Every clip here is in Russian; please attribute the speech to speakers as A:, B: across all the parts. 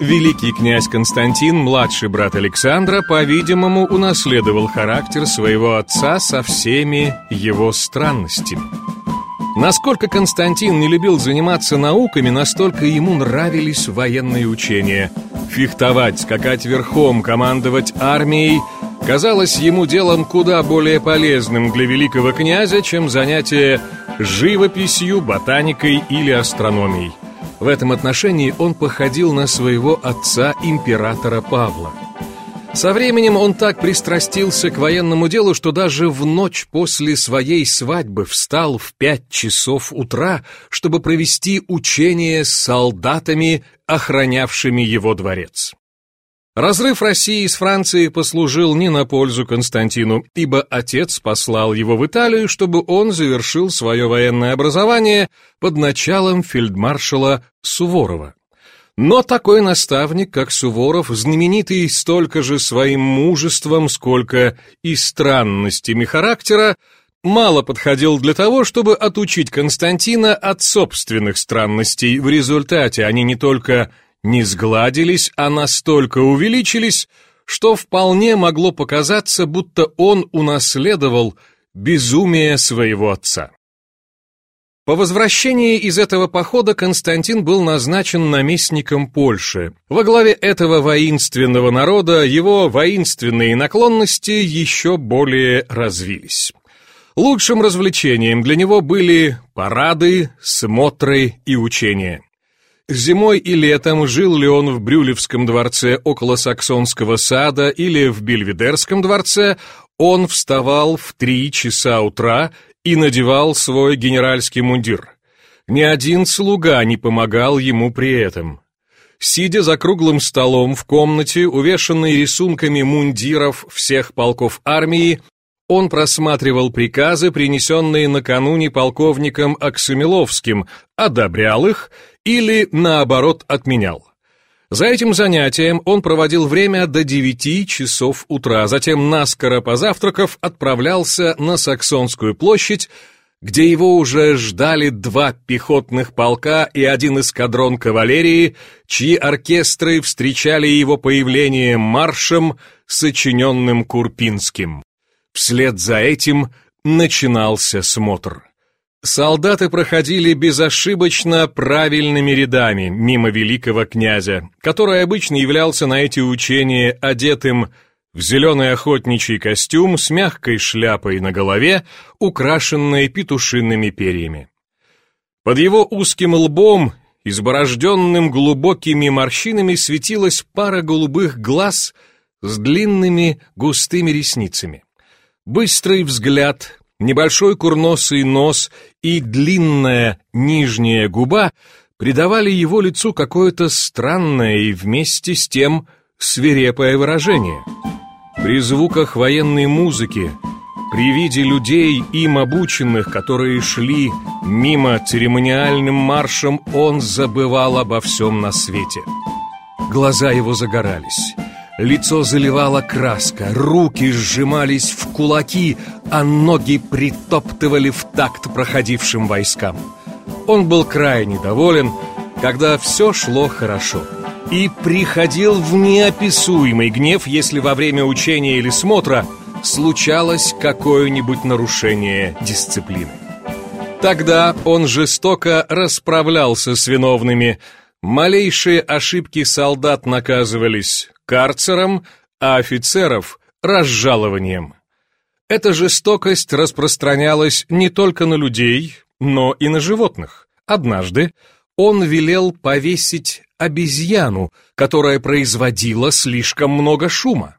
A: Великий князь Константин, младший брат Александра, по-видимому, унаследовал характер своего отца со всеми его странностями. Насколько Константин не любил заниматься науками, настолько ему нравились военные учения. Фехтовать, скакать верхом, командовать армией казалось ему делом куда более полезным для великого князя, чем занятие живописью, ботаникой или астрономией. В этом отношении он походил на своего отца, императора Павла. Со временем он так пристрастился к военному делу, что даже в ночь после своей свадьбы встал в пять часов утра, чтобы провести учение с солдатами, охранявшими его дворец. Разрыв России с Францией послужил не на пользу Константину, ибо отец послал его в Италию, чтобы он завершил свое военное образование под началом фельдмаршала Суворова. Но такой наставник, как Суворов, знаменитый столько же своим мужеством, сколько и странностями характера, мало подходил для того, чтобы отучить Константина от собственных странностей. В результате они не только не сгладились, а настолько увеличились, что вполне могло показаться, будто он унаследовал безумие своего отца. По возвращении из этого похода Константин был назначен наместником Польши. Во главе этого воинственного народа его воинственные наклонности еще более развились. Лучшим развлечением для него были парады, смотры и учения. Зимой и летом жил ли он в Брюлевском дворце около Саксонского сада или в Бельведерском дворце, он вставал в три часа утра и надевал свой генеральский мундир. Ни один слуга не помогал ему при этом. Сидя за круглым столом в комнате, увешанной рисунками мундиров всех полков армии, он просматривал приказы, принесенные накануне полковником Аксамиловским, одобрял их или, наоборот, отменял. За этим занятием он проводил время до 9 часов утра, затем, наскоро позавтракав, отправлялся на Саксонскую площадь, где его уже ждали два пехотных полка и один эскадрон кавалерии, чьи оркестры встречали его появление маршем, сочиненным Курпинским. Вслед за этим начинался смотр. Солдаты проходили безошибочно правильными рядами мимо великого князя, который обычно являлся на эти учения одетым в зеленый охотничий костюм с мягкой шляпой на голове, украшенной петушиными перьями. Под его узким лбом, изборожденным глубокими морщинами, светилась пара голубых глаз с длинными густыми ресницами. Быстрый взгляд, небольшой курносый нос и длинная нижняя губа придавали его лицу какое-то странное и вместе с тем свирепое выражение. При звуках военной музыки, при виде людей, им обученных, которые шли мимо церемониальным маршем, он забывал обо всем на свете. Глаза его загорались. Лицо заливала краска, руки сжимались в кулаки, а ноги притоптывали в такт проходившим войскам. Он был крайне доволен, когда все шло хорошо. И приходил в неописуемый гнев, если во время учения или смотра случалось какое-нибудь нарушение дисциплины. Тогда он жестоко расправлялся с виновными. Малейшие ошибки солдат наказывались карцером, а офицеров – разжалованием. Эта жестокость распространялась не только на людей, но и на животных. Однажды он велел повесить обезьяну, которая производила слишком много шума.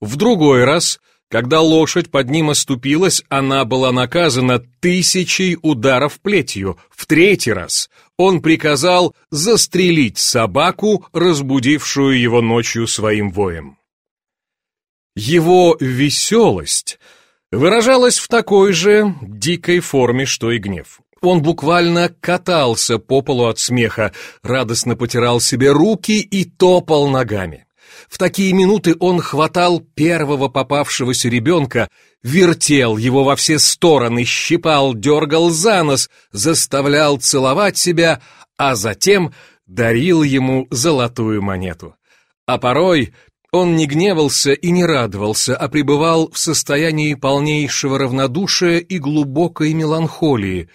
A: В другой раз, когда лошадь под ним оступилась, она была наказана тысячей ударов плетью. В третий раз он приказал застрелить собаку, разбудившую его ночью своим воем. Его веселость выражалась в такой же дикой форме, что и гнев. Он буквально катался по полу от смеха, радостно потирал себе руки и топал ногами. В такие минуты он хватал первого попавшегося ребенка, вертел его во все стороны, щипал, дергал за нос, заставлял целовать себя, а затем дарил ему золотую монету. А порой он не гневался и не радовался, а пребывал в состоянии полнейшего равнодушия и глубокой меланхолии.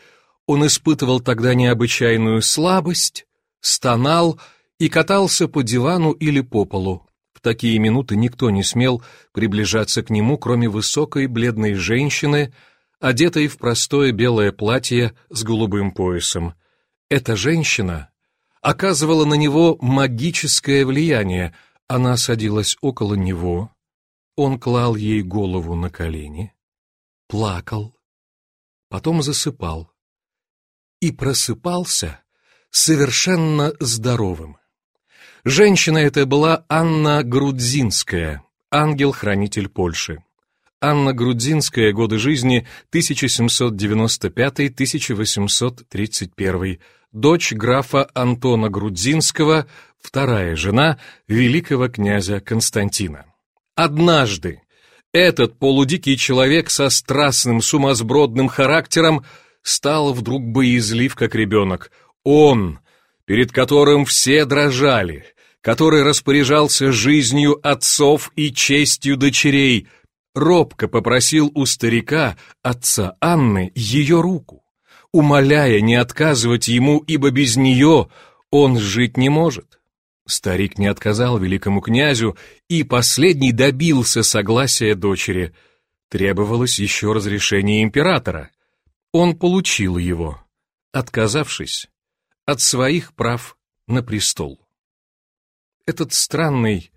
A: Он испытывал тогда необычайную слабость, стонал и катался по дивану или по полу. В такие минуты никто не смел приближаться к нему, кроме высокой бледной женщины, одетой в простое белое платье с голубым поясом. Эта женщина оказывала на него магическое влияние — она садилась около него, он клал ей голову на колени, плакал, потом засыпал и просыпался совершенно здоровым. Женщина эта была Анна Грудзинская, ангел-хранитель Польши. Анна Грудзинская, годы жизни 1795-1831, дочь графа Антона Грудзинского, вторая жена великого князя Константина. Однажды этот полудикий человек со страстным сумасбродным характером стал вдруг боязлив, как ребенок. Он, перед которым все дрожали, который распоряжался жизнью отцов и честью дочерей, робко попросил у старика, отца Анны, ее руку, умоляя не отказывать ему, ибо без нее он жить не может. Старик не отказал великому князю, и последний добился согласия дочери. Требовалось еще разрешение императора. Он получил его, отказавшись от своих прав на престол. Этот странный,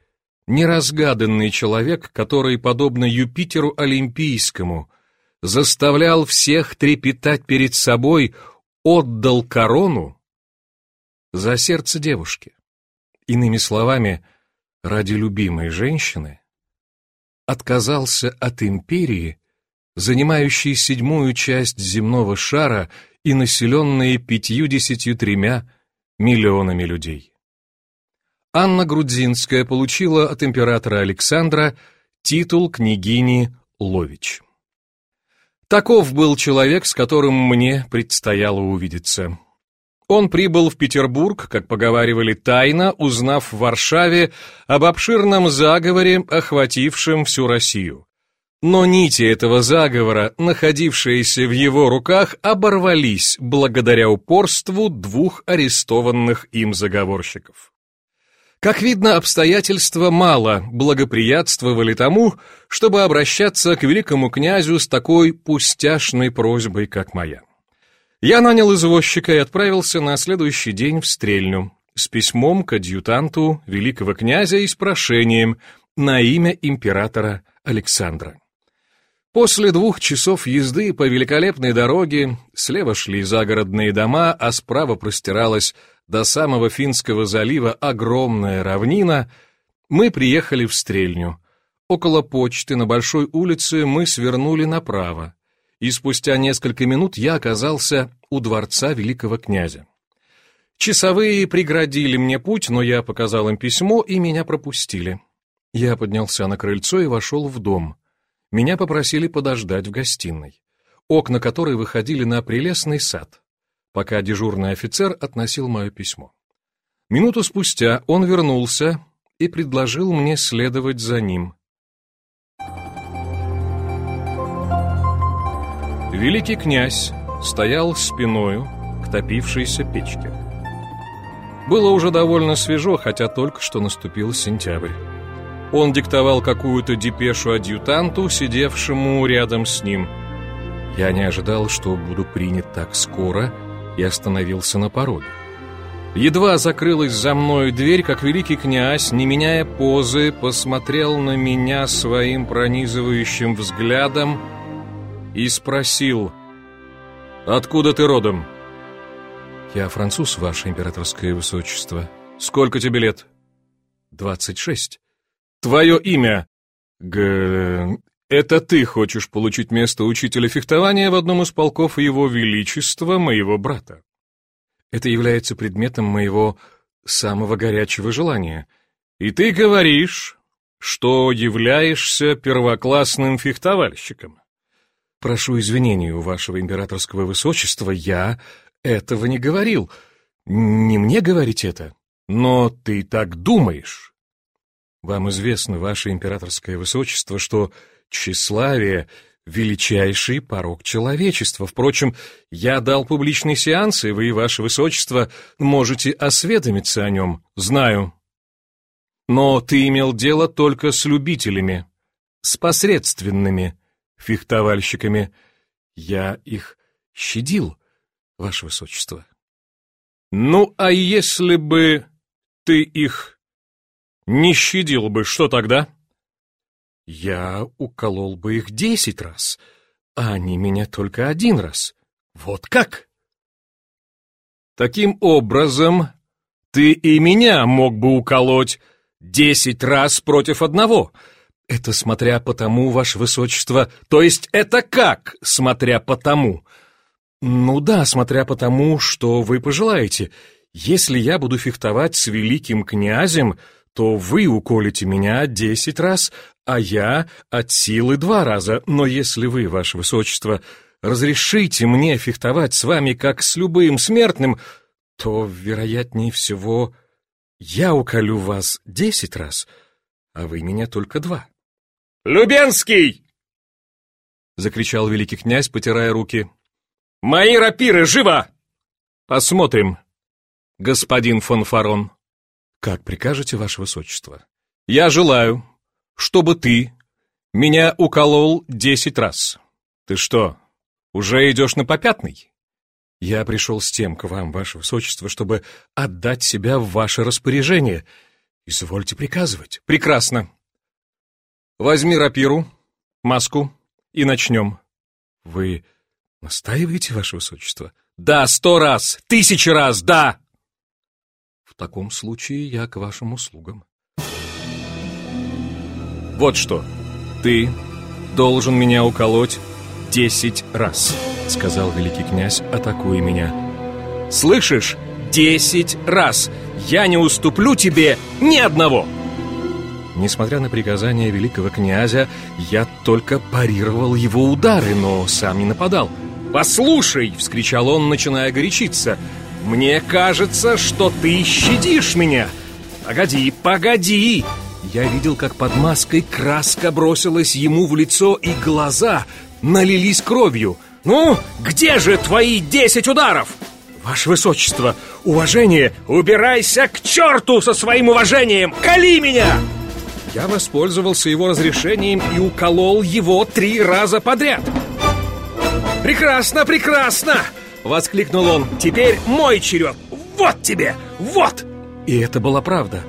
A: неразгаданный человек, который, подобно Юпитеру Олимпийскому, заставлял всех трепетать перед собой, отдал корону за сердце девушки. Иными словами, ради любимой женщины отказался от империи, занимающей седьмую часть земного шара и населенной пятьюдесятью тремя миллионами людей. Анна Грудзинская получила от императора Александра титул княгини Лович. Таков был человек, с которым мне предстояло увидеться. Он прибыл в Петербург, как поговаривали тайно, узнав в Варшаве об обширном заговоре, охватившем всю Россию. Но нити этого заговора, находившиеся в его руках, оборвались благодаря упорству двух арестованных им заговорщиков. Как видно, обстоятельства мало благоприятствовали тому, чтобы обращаться к великому князю с такой пустяшной просьбой, как моя. Я нанял извозчика и отправился на следующий день в Стрельню с письмом к адъютанту великого князя и с прошением на имя императора Александра. После двух часов езды по великолепной дороге слева шли загородные дома, а справа простиралась до самого Финского залива огромная равнина, мы приехали в Стрельню. Около почты на Большой улице мы свернули направо и спустя несколько минут я оказался у дворца великого князя. Часовые преградили мне путь, но я показал им письмо, и меня пропустили. Я поднялся на крыльцо и вошел в дом. Меня попросили подождать в гостиной, окна которой выходили на прелестный сад, пока дежурный офицер относил мое письмо. Минуту спустя он вернулся и предложил мне следовать за ним. Великий князь стоял спиною к топившейся печке. Было уже довольно свежо, хотя только что наступил сентябрь. Он диктовал какую-то депешу адъютанту, сидевшему рядом с ним. Я не ожидал, что буду принят так скоро, и остановился на пороге. Едва закрылась за мной дверь, как великий князь, не меняя позы, посмотрел на меня своим пронизывающим взглядом и спросил, «Откуда ты родом?» «Я француз, ваше императорское высочество. Сколько тебе лет?» «Двадцать шесть». «Твое имя?» «Г... Это ты хочешь получить место учителя фехтования в одном из полков Его Величества, моего брата?» «Это является предметом моего самого горячего желания. И ты говоришь, что являешься первоклассным фехтовальщиком?» «Прошу извинения у вашего императорского высочества, я этого не говорил. Не мне говорить это, но ты так думаешь. Вам известно, ваше императорское высочество, что тщеславие — величайший порог человечества. Впрочем, я дал публичный сеанс, и вы, ваше высочество, можете осведомиться о нем. Знаю. Но ты имел дело только с любителями, с посредственными фехтовальщиками. Я их щадил, ваше высочество. Ну, а если бы ты их не щадил бы, что тогда? Я уколол бы их десять раз, а они меня только один раз. Вот как? Таким образом, ты и меня мог бы уколоть десять раз против одного. Это смотря по тому, ваше высочество. То есть это как, смотря по тому? Ну да, смотря по тому, что вы пожелаете. Если я буду фехтовать с великим князем, то вы уколите меня десять раз, а я от силы два раза. Но если вы, ваше высочество, разрешите мне фехтовать с вами как с любым смертным, то, вероятнее всего, я уколю вас десять раз, а вы меня только два. «Любенский!» — закричал великий князь, потирая руки. «Мои рапиры, живо!» «Посмотрим, господин фон Фарон». «Как прикажете, ваше высочество?» «Я желаю, чтобы ты меня уколол десять раз. Ты что, уже идешь на попятный?» «Я пришел с тем к вам, ваше высочество, чтобы отдать себя в ваше распоряжение. Извольте приказывать». «Прекрасно. Возьми рапиру, маску и начнем». «Вы «Настаиваете, ваше высочество?» «Да, сто раз! Тысячи раз, да!» «В таком случае я к вашим услугам». «Вот что, ты должен меня уколоть десять раз», — сказал великий князь, атакуя меня. «Слышишь? Десять раз! Я не уступлю тебе ни одного!» Несмотря на приказания великого князя, я только парировал его удары, но сам не нападал. «Послушай!» — вскричал он, начиная горячиться. «Мне кажется, что ты щадишь меня! Погоди, погоди!» Я видел, как под маской краска бросилась ему в лицо, и глаза налились кровью. «Ну, где же твои десять ударов?» «Ваше Высочество, уважение! Убирайся к черту со своим уважением! Кали меня!» Я воспользовался его разрешением и уколол его три раза подряд. «Прекрасно, прекрасно!» — воскликнул он. «Теперь мой черед! Вот тебе! Вот!» И это была правда.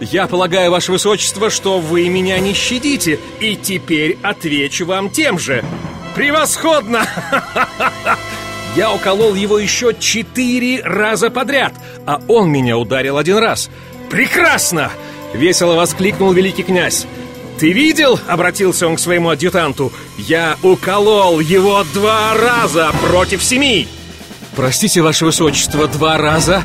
A: «Я полагаю, Ваше Высочество, что вы меня не щадите, и теперь отвечу вам тем же. Превосходно! Я уколол его еще четыре раза подряд, а он меня ударил один раз. Прекрасно!» — весело воскликнул великий князь. «Ты видел?» — обратился он к своему адъютанту. «Я уколол его два раза против семи!» «Простите, ваше высочество, два раза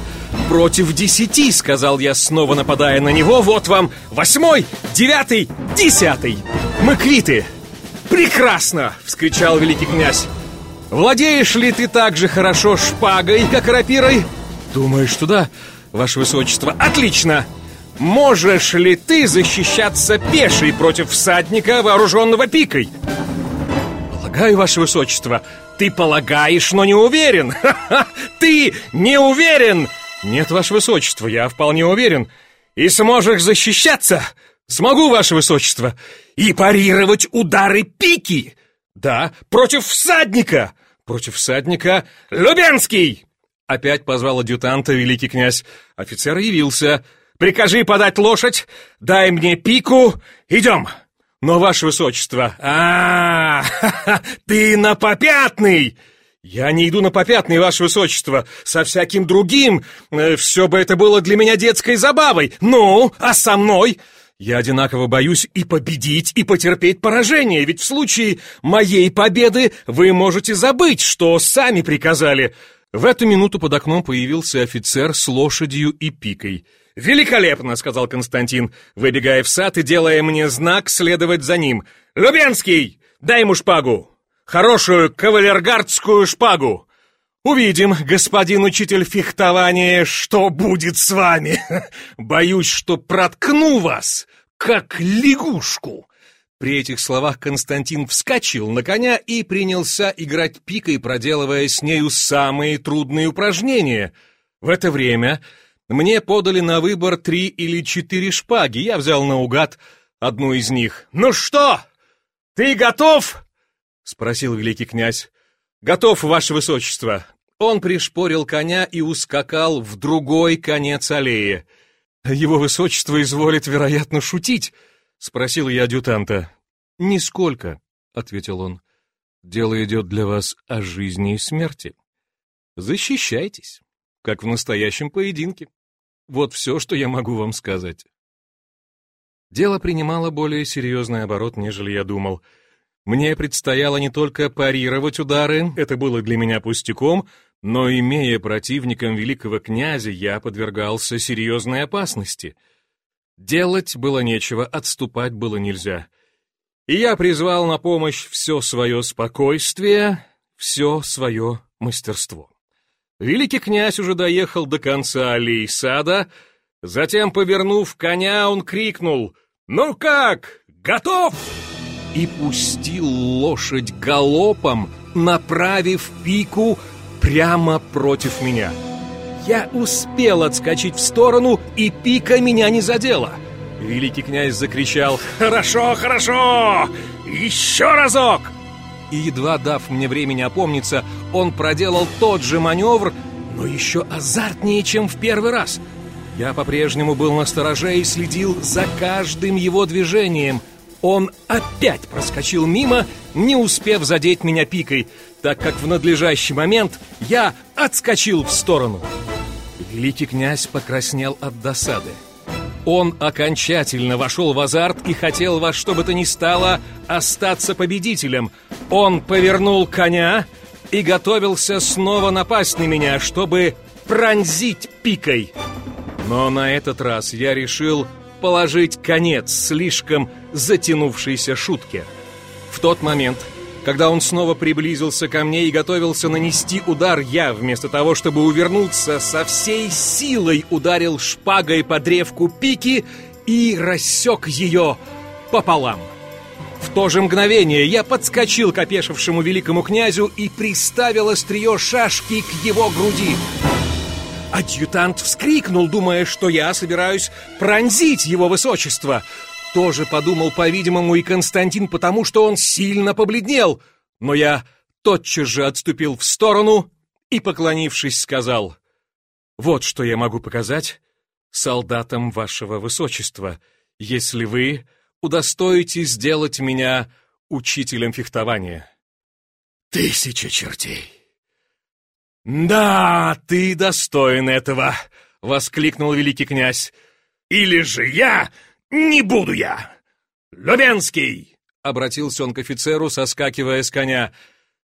A: против десяти!» — сказал я, снова нападая на него. «Вот вам восьмой, девятый, десятый! Мы квиты!» «Прекрасно!» — вскричал великий князь. «Владеешь ли ты так же хорошо шпагой, как рапирой?» «Думаешь, что да, ваше высочество. Отлично!» Можешь ли ты защищаться пешей против всадника, вооруженного пикой? Полагаю, ваше высочество, ты полагаешь, но не уверен. Ты не уверен. Нет, ваше высочество, я вполне уверен. И сможешь защищаться? Смогу, ваше высочество. И парировать удары пики? Да, против всадника. Против всадника Лубенский. Опять позвал адъютанта великий князь. Офицер явился. Прикажи подать лошадь, дай мне пику, идем. Но, ваше высочество, а, ты на попятный! Я не иду на попятный, ваше высочество, со всяким другим. Э, Все бы это было для меня детской забавой. Ну, а со мной? Я одинаково боюсь и победить, и потерпеть поражение, ведь в случае моей победы вы можете забыть, что сами приказали. В эту минуту под окном появился офицер с лошадью и пикой. «Великолепно!» — сказал Константин, выбегая в сад и делая мне знак следовать за ним. «Любенский, дай ему шпагу! Хорошую кавалергардскую шпагу!» Увидим, господин учитель фехтования, что будет с вами. Боюсь, что проткну вас, как лягушку. При этих словах Константин вскочил на коня и принялся играть пикой, проделывая с нею самые трудные упражнения. В это время мне подали на выбор три или четыре шпаги. Я взял наугад одну из них. «Ну что, ты готов?» — спросил великий князь. «Готов, ваше высочество». Он пришпорил коня и ускакал в другой конец аллеи. «Его высочество изволит, вероятно, шутить», — спросил я адъютанта. «Нисколько», — ответил он. «Дело идет для вас о жизни и смерти. Защищайтесь, как в настоящем поединке. Вот все, что я могу вам сказать». Дело принимало более серьезный оборот, нежели я думал. Мне предстояло не только парировать удары, это было для меня пустяком, но, имея противником великого князя, я подвергался серьезной опасности. Делать было нечего, отступать было нельзя — и я призвал на помощь все свое спокойствие, все свое мастерство. Великий князь уже доехал до конца аллеи сада, затем, повернув коня, он крикнул «Ну как, готов?» и пустил лошадь галопом, направив пику прямо против меня. Я успел отскочить в сторону, и пика меня не задела — Великий князь закричал «Хорошо, хорошо! Еще разок!» И едва дав мне времени опомниться, он проделал тот же маневр, но еще азартнее, чем в первый раз. Я по-прежнему был на стороже и следил за каждым его движением. Он опять проскочил мимо, не успев задеть меня пикой, так как в надлежащий момент я отскочил в сторону. Великий князь покраснел от досады. Он окончательно вошел в азарт и хотел во что бы то ни стало остаться победителем. Он повернул коня и готовился снова напасть на меня, чтобы пронзить пикой. Но на этот раз я решил положить конец слишком затянувшейся шутке. В тот момент, когда он снова приблизился ко мне и готовился нанести удар, я, вместо того, чтобы увернуться, со всей силой ударил шпагой по древку пики и рассек ее пополам. В то же мгновение я подскочил к опешившему великому князю и приставил острие шашки к его груди. Адъютант вскрикнул, думая, что я собираюсь пронзить его высочество — тоже подумал, по-видимому, и Константин, потому что он сильно побледнел. Но я тотчас же отступил в сторону и, поклонившись, сказал, «Вот что я могу показать солдатам вашего высочества, если вы удостоите сделать меня учителем фехтования». «Тысяча чертей!» «Да, ты достоин этого!» — воскликнул великий князь. «Или же я «Не буду я! Лубенский!» — обратился он к офицеру, соскакивая с коня.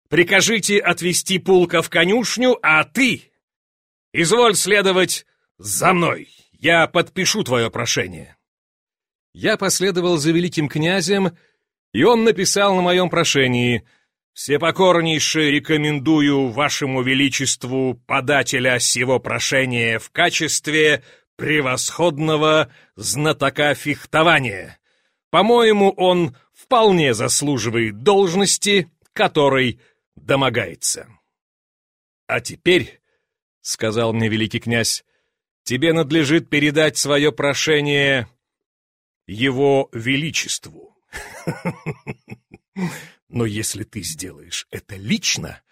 A: «Прикажите отвести пулка в конюшню, а ты, изволь следовать за мной. Я подпишу твое прошение». Я последовал за великим князем, и он написал на моем прошении «Всепокорнейше рекомендую вашему величеству подателя сего прошения в качестве превосходного знатока фехтования. По-моему, он вполне заслуживает должности, которой домогается. А теперь, — сказал мне великий князь, — тебе надлежит передать свое прошение его величеству. Но если ты сделаешь это лично,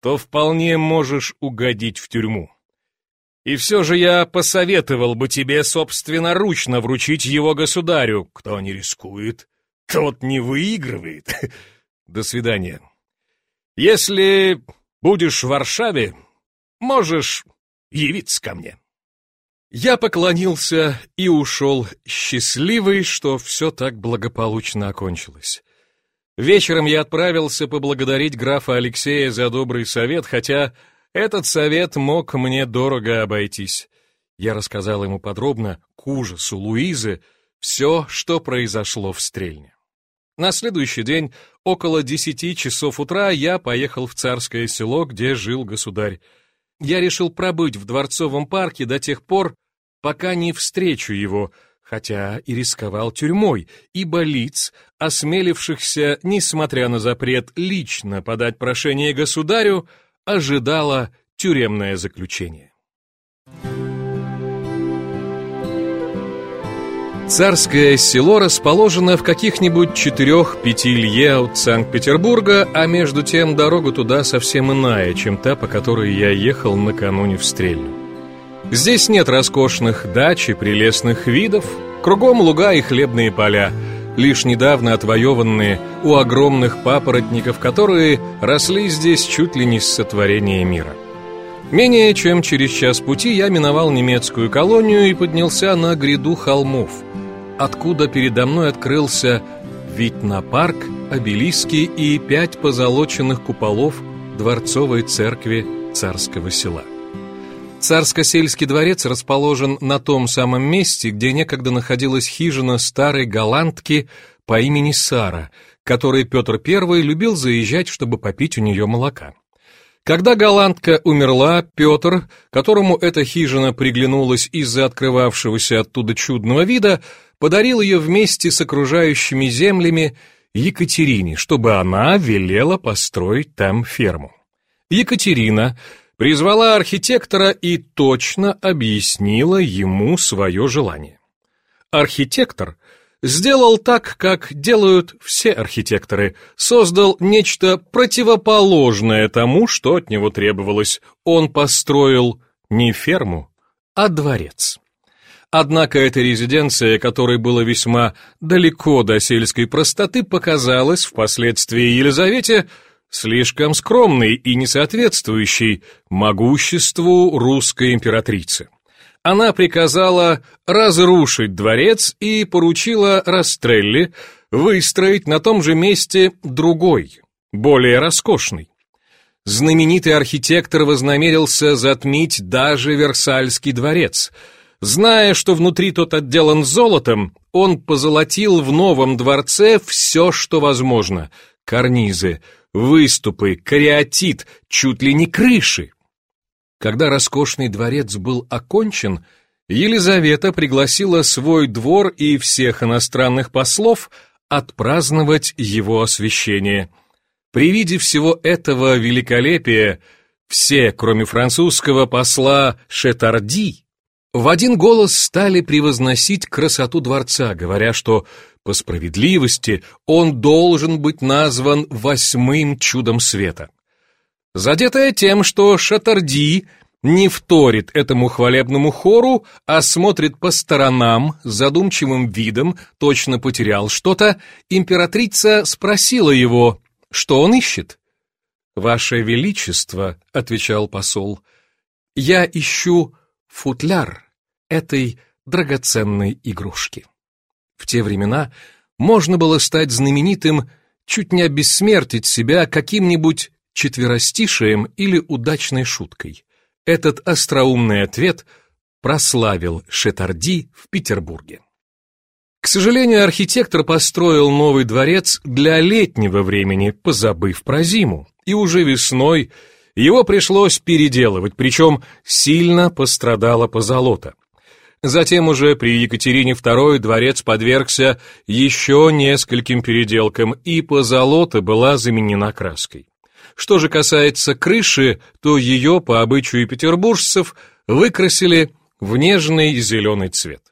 A: то вполне можешь угодить в тюрьму. И все же я посоветовал бы тебе собственноручно вручить его государю. Кто не рискует, тот не выигрывает. До свидания. Если будешь в Варшаве, можешь явиться ко мне. Я поклонился и ушел, счастливый, что все так благополучно окончилось. Вечером я отправился поблагодарить графа Алексея за добрый совет, хотя этот совет мог мне дорого обойтись. Я рассказал ему подробно, к ужасу Луизы, все, что произошло в Стрельне. На следующий день, около десяти часов утра, я поехал в царское село, где жил государь. Я решил пробыть в Дворцовом парке до тех пор, пока не встречу его, хотя и рисковал тюрьмой, ибо лиц, осмелившихся, несмотря на запрет, лично подать прошение государю, ожидало тюремное заключение. Царское село расположено в каких-нибудь четырех-пяти лье от Санкт-Петербурга, а между тем дорога туда совсем иная, чем та, по которой я ехал накануне в Стрельну. Здесь нет роскошных дач и прелестных видов, кругом луга и хлебные поля, лишь недавно отвоеванные у огромных папоротников, которые росли здесь чуть ли не с сотворения мира. Менее чем через час пути я миновал немецкую колонию и поднялся на гряду холмов, откуда передо мной открылся вид на парк, обелиски и пять позолоченных куполов дворцовой церкви царского села. Царско-сельский дворец расположен на том самом месте, где некогда находилась хижина старой голландки по имени Сара, которой Петр I любил заезжать, чтобы попить у нее молока. Когда голландка умерла, Петр, которому эта хижина приглянулась из-за открывавшегося оттуда чудного вида, подарил ее вместе с окружающими землями Екатерине, чтобы она велела построить там ферму. Екатерина призвала архитектора и точно объяснила ему свое желание. Архитектор сделал так, как делают все архитекторы, создал нечто противоположное тому, что от него требовалось. Он построил не ферму, а дворец. Однако эта резиденция, которой было весьма далеко до сельской простоты, показалась впоследствии Елизавете слишком скромной и несоответствующей могуществу русской императрицы она приказала разрушить дворец и поручила Растрелли выстроить на том же месте другой, более роскошный. Знаменитый архитектор вознамерился затмить даже Версальский дворец. Зная, что внутри тот отделан золотом, он позолотил в новом дворце все, что возможно. Карнизы, выступы, кариатит, чуть ли не крыши. Когда роскошный дворец был окончен, Елизавета пригласила свой двор и всех иностранных послов отпраздновать его освящение. При виде всего этого великолепия все, кроме французского посла Шетарди, в один голос стали превозносить красоту дворца, говоря, что по справедливости он должен быть назван восьмым чудом света. Задетая тем, что Шатарди не вторит этому хвалебному хору, а смотрит по сторонам задумчивым видом, точно потерял что-то, императрица спросила его, что он ищет. «Ваше Величество», — отвечал посол, — «я ищу футляр этой драгоценной игрушки». В те времена можно было стать знаменитым, чуть не обессмертить себя каким-нибудь четверостишием или удачной шуткой. Этот остроумный ответ прославил Шетарди в Петербурге. К сожалению, архитектор построил новый дворец для летнего времени, позабыв про зиму, и уже весной его пришлось переделывать, причем сильно пострадала позолота. Затем уже при Екатерине II дворец подвергся еще нескольким переделкам, и позолота была заменена краской. Что же касается крыши, то ее, по обычаю петербуржцев, выкрасили в нежный зеленый цвет.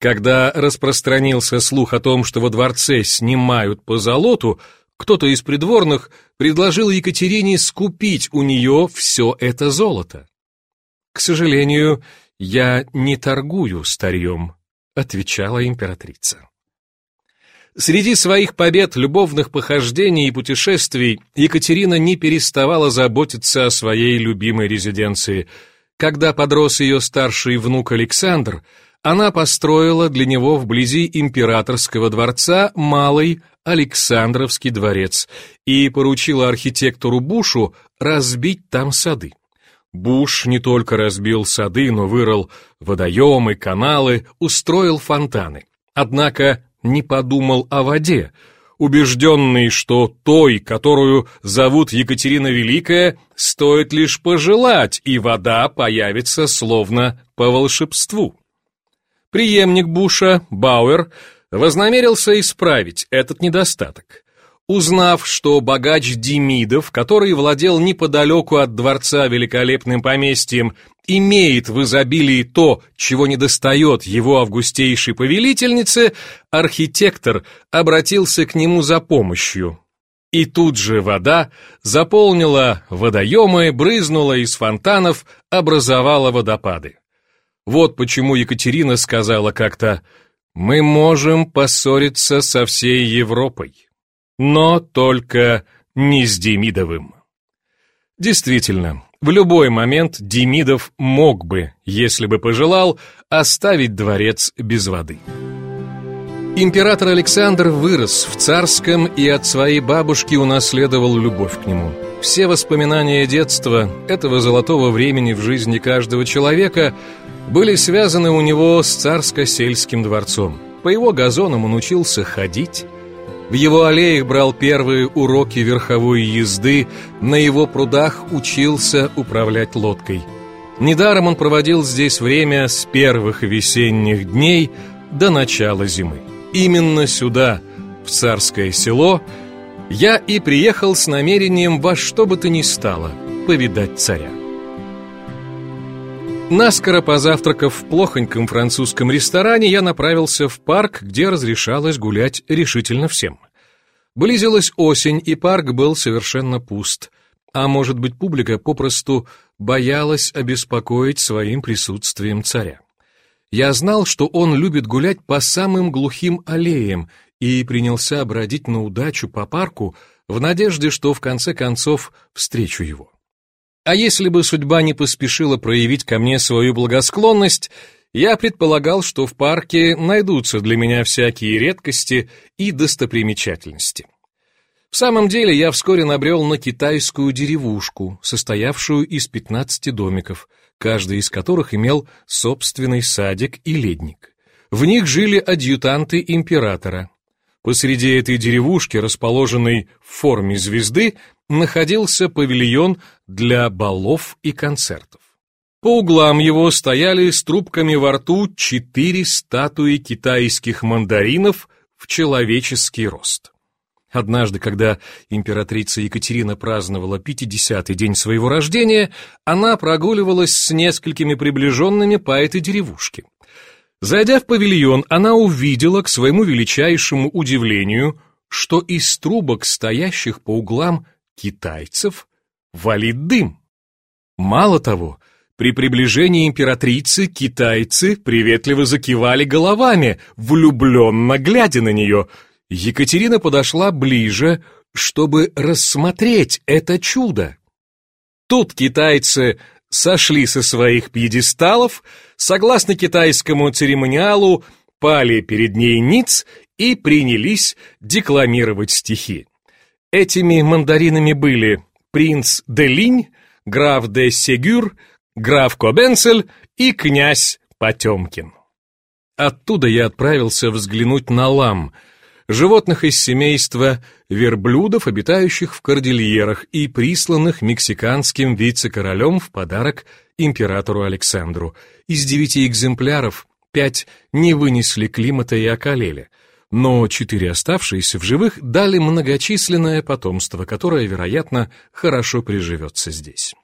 A: Когда распространился слух о том, что во дворце снимают по золоту, кто-то из придворных предложил Екатерине скупить у нее все это золото. «К сожалению, я не торгую старьем», — отвечала императрица. Среди своих побед, любовных похождений и путешествий Екатерина не переставала заботиться о своей любимой резиденции. Когда подрос ее старший внук Александр, она построила для него вблизи императорского дворца малый Александровский дворец и поручила архитектору Бушу разбить там сады. Буш не только разбил сады, но вырыл водоемы, каналы, устроил фонтаны. Однако не подумал о воде. убежденный, что той, которую зовут Екатерина Великая, стоит лишь пожелать, и вода появится словно по волшебству. Приемник Буша, Бауэр, вознамерился исправить этот недостаток. Узнав, что богач Демидов, который владел неподалеку от дворца великолепным поместьем, имеет в изобилии то, чего недостает его августейшей повелительнице, архитектор обратился к нему за помощью. И тут же вода заполнила водоемы, брызнула из фонтанов, образовала водопады. Вот почему Екатерина сказала как-то «Мы можем поссориться со всей Европой, но только не с Демидовым». Действительно, в любой момент Демидов мог бы, если бы пожелал, оставить дворец без воды. Император Александр вырос в царском и от своей бабушки унаследовал любовь к нему. Все воспоминания детства, этого золотого времени в жизни каждого человека, были связаны у него с царско-сельским дворцом. По его газонам он учился ходить, в его аллеях брал первые уроки верховой езды, на его прудах учился управлять лодкой. Недаром он проводил здесь время с первых весенних дней до начала зимы. Именно сюда, в царское село, я и приехал с намерением во что бы то ни стало повидать царя. Наскоро позавтракав в плохоньком французском ресторане, я направился в парк, где разрешалось гулять решительно всем. Близилась осень, и парк был совершенно пуст. А может быть, публика попросту боялась обеспокоить своим присутствием царя. Я знал, что он любит гулять по самым глухим аллеям и принялся бродить на удачу по парку в надежде, что в конце концов встречу его. А если бы судьба не поспешила проявить ко мне свою благосклонность, я предполагал, что в парке найдутся для меня всякие редкости и достопримечательности. В самом деле я вскоре набрел на китайскую деревушку, состоявшую из 15 домиков, каждый из которых имел собственный садик и ледник. В них жили адъютанты императора. Посреди этой деревушки, расположенной в форме звезды, находился павильон для балов и концертов. По углам его стояли с трубками во рту четыре статуи китайских мандаринов в человеческий рост. Однажды, когда императрица Екатерина праздновала 50-й день своего рождения, она прогуливалась с несколькими приближенными по этой деревушке. Зайдя в павильон, она увидела, к своему величайшему удивлению, что из трубок, стоящих по углам китайцев валит дым. Мало того, при приближении императрицы китайцы приветливо закивали головами, влюбленно глядя на нее. Екатерина подошла ближе, чтобы рассмотреть это чудо. Тут китайцы сошли со своих пьедесталов, согласно китайскому церемониалу, пали перед ней ниц и принялись декламировать стихи. Этими мандаринами были принц де Линь, граф де Сегюр, граф Кобенцель и князь Потемкин. Оттуда я отправился взглянуть на лам, животных из семейства верблюдов, обитающих в кордильерах и присланных мексиканским вице-королем в подарок императору Александру. Из девяти экземпляров пять не вынесли климата и околели — но четыре оставшиеся в живых дали многочисленное потомство, которое, вероятно, хорошо приживется здесь.